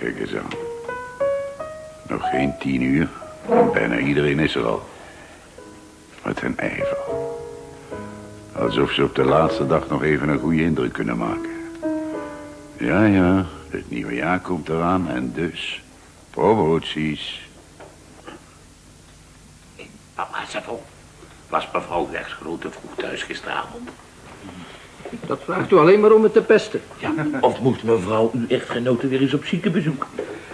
Kijk eens aan. Nog geen tien uur. Bijna iedereen is er al. Wat een ijver. Alsof ze op de laatste dag nog even een goede indruk kunnen maken. Ja, ja, het nieuwe jaar komt eraan en dus promoties. Papa Savon, was mevrouw echtgenote vroeg thuis gisteravond? Dat vraagt u alleen maar om het te pesten. Ja, of moet mevrouw uw echtgenote weer eens op ziekenbezoek?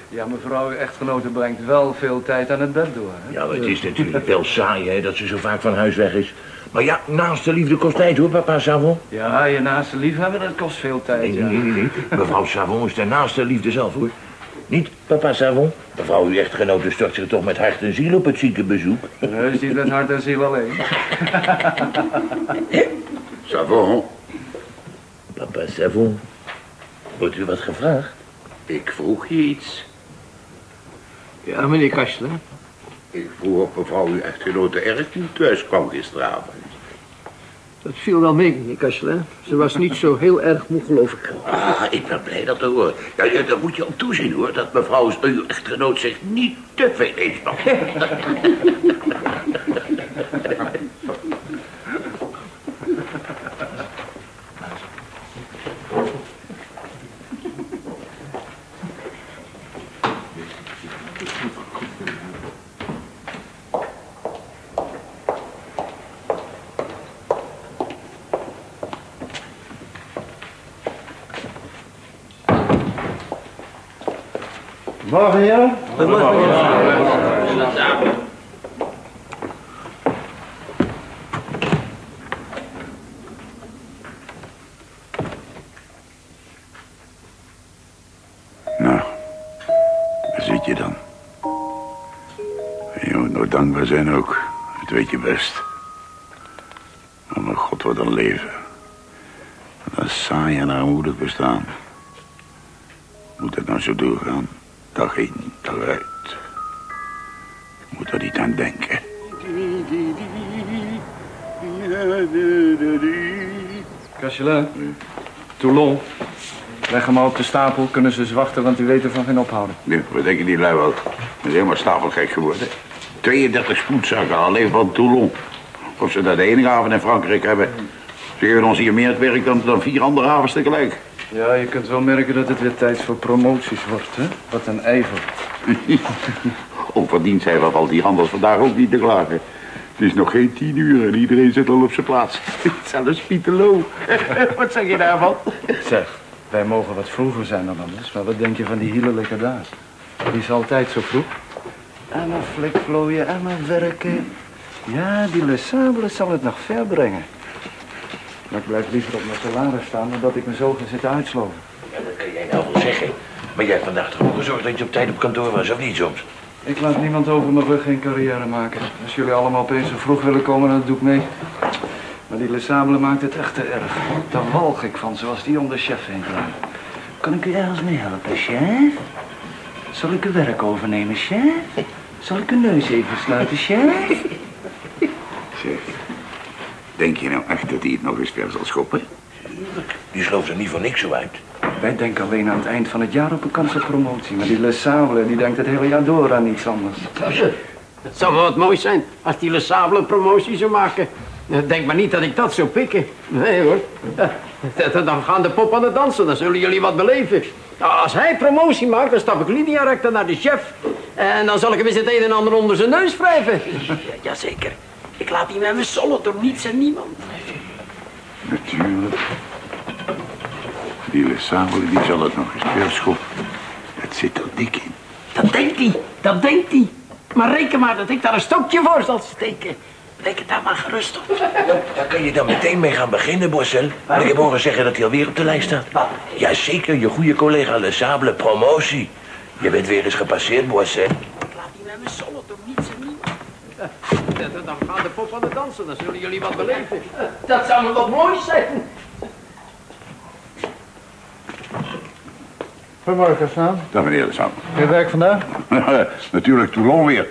Ja, mevrouw, uw echtgenote brengt wel veel tijd aan het bed door. Hè? Ja, het is natuurlijk wel saai, hè, dat ze zo vaak van huis weg is. Maar ja, naast de liefde kost tijd, hoor, papa Savon. Ja, je naaste liefhebben, dat kost veel tijd. Nee, ja. nee, nee, nee. Mevrouw Savon is de naaste liefde zelf, hoor. Niet, papa Savon? Mevrouw, uw echtgenote stort zich toch met hart en ziel op het ziekenbezoek? Heus niet met hart en ziel alleen. Savon, Papa Savon, wordt u wat gevraagd? ik vroeg je iets. Ja, meneer Kastler. Ik vroeg of mevrouw uw echtgenote erg niet thuis kwam gisteravond. Dat viel wel mee, meneer Kastler. Ze was niet zo heel erg moe, geloof ik. Ah, ik ben blij dat te horen. Ja, ja, daar moet je op toezien, hoor, dat mevrouw uw echtgenoot zich niet te veel inspant. Morgen, Nou, daar zit je dan. Je moet nog dankbaar zijn ook. Dat weet je best. Oh mijn god, wat een leven. Wat een saai en armoedig bestaan. Moet het nou zo doorgaan? Dag in, dag uit. Ik moet er niet aan denken. Kastelein. Toulon. Leg hem al op de stapel, kunnen ze zwachten, want die weten van geen ophouden. Nu, wat denken die lui wel? Ik ben helemaal stapelgek geworden. 32 spoedzakken alleen van Toulon. Of ze dat de enige haven in Frankrijk hebben. Ze geven ons hier meer het werk dan, dan vier andere havens tegelijk. Ja, je kunt wel merken dat het weer tijd voor promoties wordt, hè? Wat een ijver. Onverdiend zijn we al die handels vandaag ook niet te klagen. Het is nog geen tien uur en iedereen zit al op zijn plaats. Zelfs Pieterlo. Wat zeg je daarvan? Zeg, wij mogen wat vroeger zijn dan anders, maar wat denk je van die hielerlijke daas? Die is altijd zo vroeg. En maar flikvlooien en maar werken. Ja, die Le Sable zal het nog ver brengen. Maar ik blijf liever op mijn salaris staan dan dat ik me zo ga zitten uitsloven. Ja, dat kan jij nou wel zeggen. Maar jij hebt vandaag toch ook gezorgd dat je op tijd op kantoor was, of niet soms? Ik laat niemand over mijn rug geen carrière maken. Als jullie allemaal opeens zo vroeg willen komen, dan doe ik mee. Maar die Le Sable maakt het echt te erg. Daar walg ik van, zoals die om de chef heen draait. Kan ik u ergens mee helpen, chef? Zal ik uw werk overnemen, chef? Zal ik uw neus even sluiten, chef? Zeg, denk je nou echt dat hij het nog eens ver zal schoppen? Die sloof er niet voor niks zo uit. Wij denken alleen aan het eind van het jaar op een kans op promotie. Maar die Le Sable, die denkt het hele jaar door aan iets anders. Het zou wel wat mooi zijn als die Le Sable een promotie zou maken. Eh, Denk maar niet dat ik dat zou pikken. Nee hoor. Eh, Dan gaan de pop aan het dansen, dan zullen jullie wat beleven. Nou, Als hij promotie maakt, dan stap ik linea recta naar de chef. En dan zal ik hem eens het een en ander onder zijn neus wrijven. Jazeker. Ik laat die met me sollen door niets en niemand. Natuurlijk. Die Le Sable, die zal het nog eens schoppen. Het zit er dik in. Dat denk denkt hij, dat denkt hij. Maar reken maar dat ik daar een stokje voor zal steken. Reken daar maar gerust op. Daar kan je dan meteen mee gaan beginnen, Bossel. Maar ik heb horen zeggen dat hij alweer op de lijst staat. Wat? Jazeker, je goede collega Le Sable, promotie. Je bent weer eens gepasseerd, Bossel. Ik laat die met me sollen door niets en niemand. Dan gaan de pop aan het dansen, dan zullen jullie wat beleven. Dat zou me wat mooi zijn. Goedemorgen, Staan. Dag meneer de Sam. Je werk vandaag? Natuurlijk Toulon weer.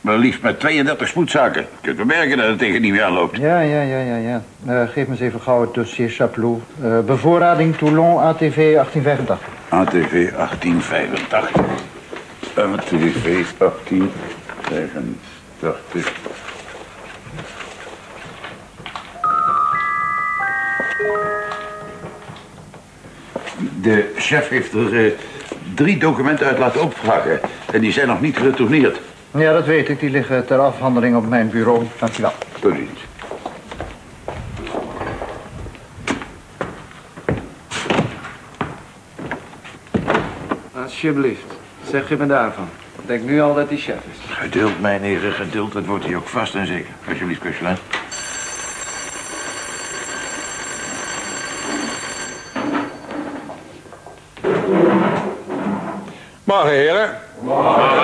Maar liefst met 32 spoedzaken. Je kunt wel merken dat het tegen niet meer aanloopt. Ja, ja, ja, ja, ja. Eh, geef me eens even gauw het dossier Chaplot. Eh, bevoorrading Toulon ATV 1885. ATV 1885. ATV 1885. De chef heeft er eh, drie documenten uit laten opvragen. En die zijn nog niet geretourneerd. Ja, dat weet ik. Die liggen ter afhandeling op mijn bureau. Dankjewel. Tot ziens. Alsjeblieft. Zeg je me daarvan. Ik denk nu al dat hij chef is. Geduld, mijn heren, geduld. Dat wordt hij ook vast en zeker. Alsjeblieft, Kusselijn. Morgen, heren. Ah,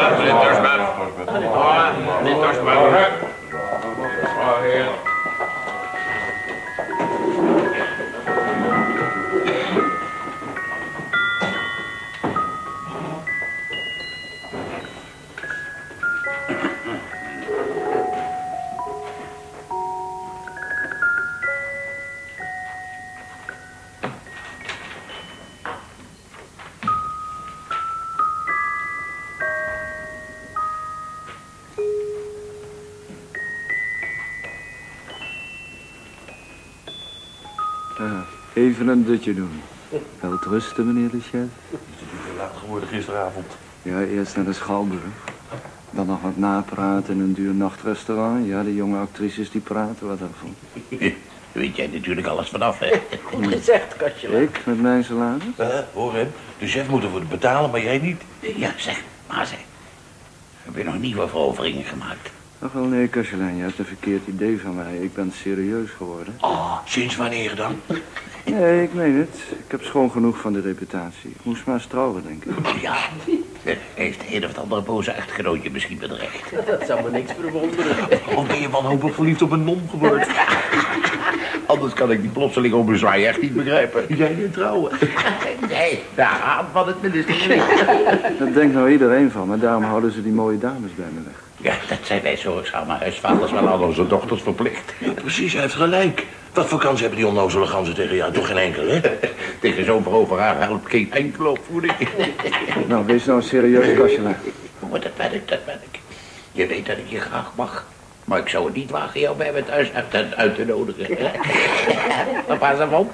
even een dutje doen. Wel rusten, meneer de chef. Laat geworden gisteravond. Ja, eerst naar de Schouwburg. Dan nog wat napraten in een duur nachtrestaurant. Ja, de jonge actrices die praten wat daarvan. Weet jij natuurlijk alles vanaf, hè? Goed gezegd, Kastje. Ik met mijn salaris? Eh, hoor hem. De chef moet ervoor betalen, maar jij niet. Ja, zeg, maar zeg. Heb je nog nieuwe veroveringen gemaakt? Ach wel, nee, Kastelein, je hebt een verkeerd idee van mij. Ik ben serieus geworden. Oh, sinds wanneer dan? Nee, ik meen het. Ik heb schoon genoeg van de reputatie. Ik moest maar eens trouwen, denk ik. Ja, heeft de een of andere boze echtgenootje misschien bedreigd. Dat zou me niks verwonderen. Of ben je wanhopig verliefd op een non geworden? Anders kan ik die plotseling bezwaai echt niet begrijpen. Jij niet trouwen. Nee, daar aan van het ministerie. Dat denkt nou iedereen van, maar daarom houden ze die mooie dames bij me weg. Ja, dat zijn wij zorgzame huisvaders wel al onze dochters verplicht. Ja, precies, hij heeft gelijk. Wat voor kans hebben die onnozele ganzen tegen jou? Toch geen enkele, hè? Tegen zo'n veroveraar helpt geen enkele opvoeding. Nou, wees nou serieus, Kastelein. Maar dat ben ik, dat ben ik. Je weet dat ik je graag mag. Maar ik zou het niet wagen jou bij me thuis uit, uit te nodigen. Papa, ze van?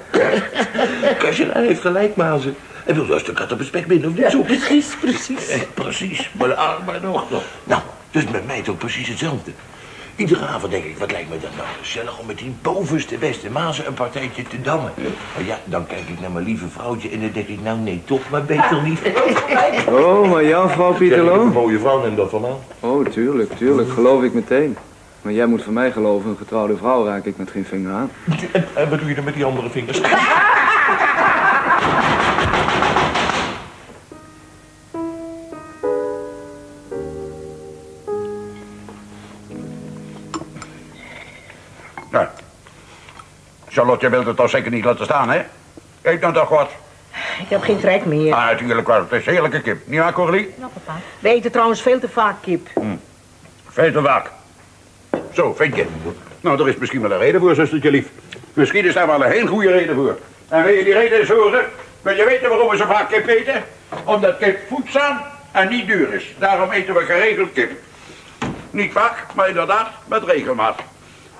Kastelein heeft gelijk, Mazen. Hij wil juist de kat op het spek binden, of niet zo? Precies, precies. Eh, precies, maar de arme dochter. Nou, dus met mij toch precies hetzelfde. Iedere avond denk ik, wat lijkt me dat nou gezellig om met die bovenste beste mazen een partijtje te dammen. Maar ja, dan kijk ik naar mijn lieve vrouwtje en dan denk ik, nou nee, toch maar beter niet. Oh, maar jouw vrouw, Een Pieterlo? mooie vrouw neem dat van aan. Oh, tuurlijk, tuurlijk. Geloof ik meteen. Maar jij moet van mij geloven, een getrouwde vrouw raak ik met geen vinger aan. En, en wat doe je dan met die andere vingers? Nou, Charlotte, je wilt het toch zeker niet laten staan, hè? Eet nou toch wat. Ik heb geen trek meer. Ah, natuurlijk wel. Het is heerlijke kip. Niet waar, Coralie? Ja, papa. We eten trouwens veel te vaak kip. Veel te vaak. Zo, vind je. Nou, er is misschien wel een reden voor, zustertje lief. Misschien is daar wel een heel goede reden voor. En wil je die reden eens horen? Wil je weten waarom we zo vaak kip eten? Omdat kip voedzaam en niet duur is. Daarom eten we geregeld kip. Niet vaak, maar inderdaad met regelmaat.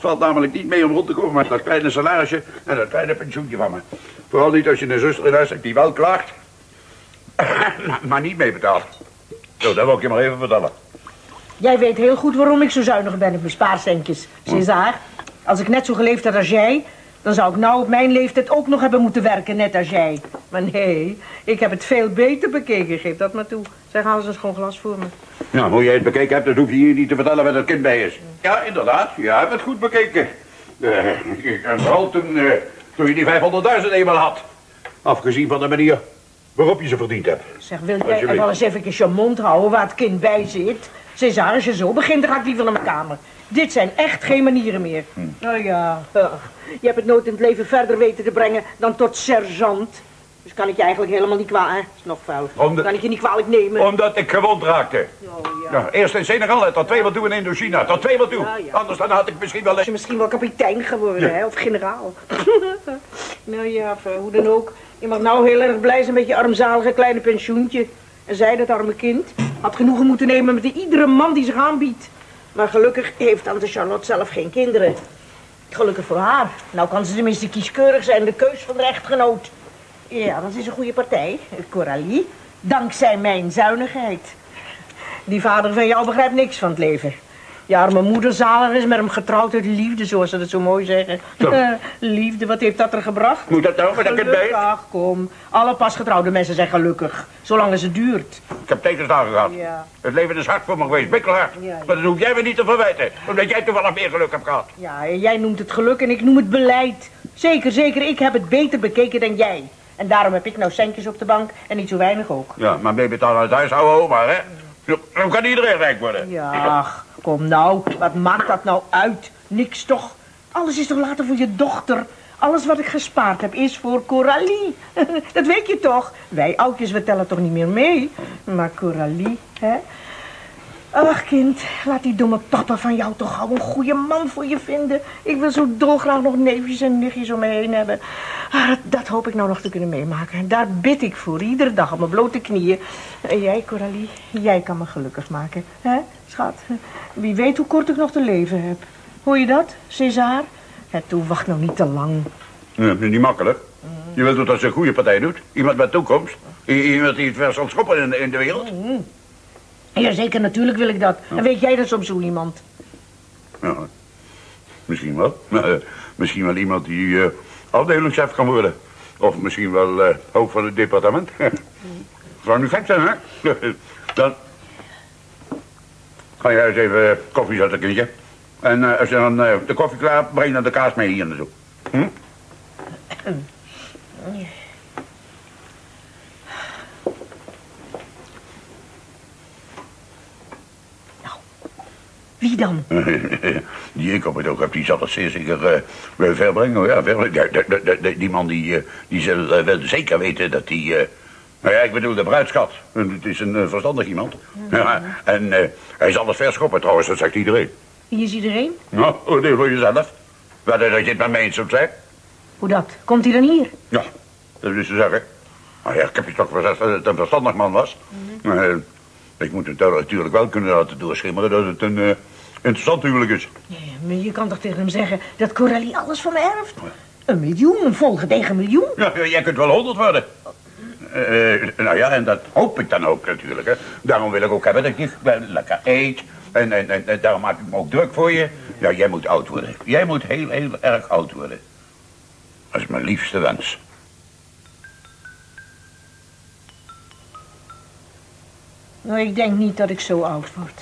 Valt namelijk niet mee om rond te komen met dat kleine salarisje en dat kleine pensioentje van me. Vooral niet als je een zuster in huis hebt die wel klaagt, maar niet meebetaalt. Zo, dat wil ik je maar even vertellen. Jij weet heel goed waarom ik zo zuinig ben op mijn spaarcentjes. César, als ik net zo geleefd had als jij... Dan zou ik nou op mijn leeftijd ook nog hebben moeten werken, net als jij. Maar nee, ik heb het veel beter bekeken, geef dat maar toe. Zeg, haal eens een schoon glas voor me. Nou, hoe jij het bekeken hebt, dat hoef je hier niet te vertellen waar dat kind bij is. Ja, inderdaad. Je hebt het goed bekeken. Eh, en vooral toen, eh, toen je die 500.000 eenmaal had. Afgezien van de manier waarop je ze verdiend hebt. Zeg, wil jij wel eens even je mond houden waar het kind bij zit? César, als je zo begint, dan ga ik liever naar mijn kamer. Dit zijn echt geen manieren meer. Hm. Nou ja, je hebt het nooit in het leven verder weten te brengen dan tot sergeant. Dus kan ik je eigenlijk helemaal niet kwalijk... Dat is nog de- Kan ik je niet kwalijk nemen? Omdat ik gewond raakte. Oh ja. Ja, eerst in Senegal en tot twee wat toe in Indochina. Tot twee wat toe. Ja, ja. Anders dan had ik misschien wel... Was je misschien wel kapitein geworden, hè? Of generaal. nou ja, eh, hoe dan ook. Je mag nou heel erg blij zijn met je armzalige kleine pensioentje. En zij, dat arme kind, had genoegen moeten nemen met iedere man die zich aanbiedt. Maar gelukkig heeft tante Charlotte zelf geen kinderen. Gelukkig voor haar. Nou kan ze tenminste kieskeurig zijn, de keus van de echtgenoot. Ja, dat is een goede partij, Coralie. Dankzij mijn zuinigheid. Die vader van jou begrijpt niks van het leven. Je arme moeder zalig is met hem getrouwd uit liefde, zoals ze dat zo mooi zeggen. Liefde, wat heeft dat er gebracht? Moet dat nou, met dat bij? Gelukkig, ach, kom. Alle pasgetrouwde mensen zijn gelukkig. Zolang het duurt. Ik heb tegenslagen gehad. Ja. Het leven is hard voor me geweest, bikkelhard. Ja, ja. Maar dat hoef jij me niet te verwijten. Omdat jij toevallig meer geluk hebt gehad. Ja, jij noemt het geluk en ik noem het beleid. Zeker, zeker, ik heb het beter bekeken dan jij. En daarom heb ik nou centjes op de bank en niet zo weinig ook. Ja, maar mee betalen uit huis, ouwe oma, hè? Zo kan iedereen rijk worden. Ja, ach, kom nou. Wat maakt dat nou uit? Niks toch? Alles is toch later voor je dochter? Alles wat ik gespaard heb is voor Coralie. Dat weet je toch? Wij oudjes, we tellen toch niet meer mee? Maar Coralie, hè? Ach, kind, laat die domme papa van jou toch gauw een goede man voor je vinden. Ik wil zo dolgraag nog neefjes en nichtjes om me heen hebben. Ah, dat, dat hoop ik nou nog te kunnen meemaken. En daar bid ik voor, iedere dag op mijn blote knieën. En jij, Coralie, jij kan me gelukkig maken. hè, schat? Wie weet hoe kort ik nog te leven heb. Hoor je dat, César? En toe, wacht nou niet te lang. Dat is niet makkelijk. Je wilt dat als een goede partij doet. Iemand met toekomst. Iemand die het vers zal schoppen in, in de wereld. Jazeker, natuurlijk wil ik dat. En weet jij dat soms zo iemand? Ja, misschien wel. Eh, misschien wel iemand die eh afdelingschef kan worden. Of misschien wel eh hoofd van het departement. Zou nu gek zijn, hè? Dan ga jij eens even koffie zetten, kindje. En als je dan de koffie klaar breng dan de kaas mee hier naartoe. Hm? Wie dan? die ik op het oog heb, die zal het zeer zeker eh, wel verbrengen. Ja, verbrengen. Die man die, eh, die zal eh, wel zeker weten dat die... eh, nou ja, ik bedoel de bruidschat. En Het is een eh, verstandig iemand. Ja, en eh, hij zal het verschoppen trouwens, dat zegt iedereen. Wie is iedereen? Nou, oordeel voor jezelf. Whether dat je het met mij eens zijn. Hoe dat? Komt hij dan hier? Ja, dat is te zeggen. Nou ja, ik heb je toch gezegd dat het een verstandig man was. Maar eh, ik moet het natuurlijk wel kunnen laten doorschimmeren dat het een eh, interessant huwelijk is. Ja, maar je kan toch tegen hem zeggen dat Coralie alles van me erft? Een miljoen, een volgedegen miljoen? Ja, jij kunt wel honderd worden. Eh, eh, nou ja, en dat hoop ik dan ook natuurlijk. Hè. Daarom wil ik ook hebben dat je wel lekker eet. En, en, en, en daarom maak ik me ook druk voor je. Ja, jij moet oud worden. Jij moet heel, heel erg oud worden. Dat is mijn liefste wens. Nou, ik denk niet dat ik zo oud word.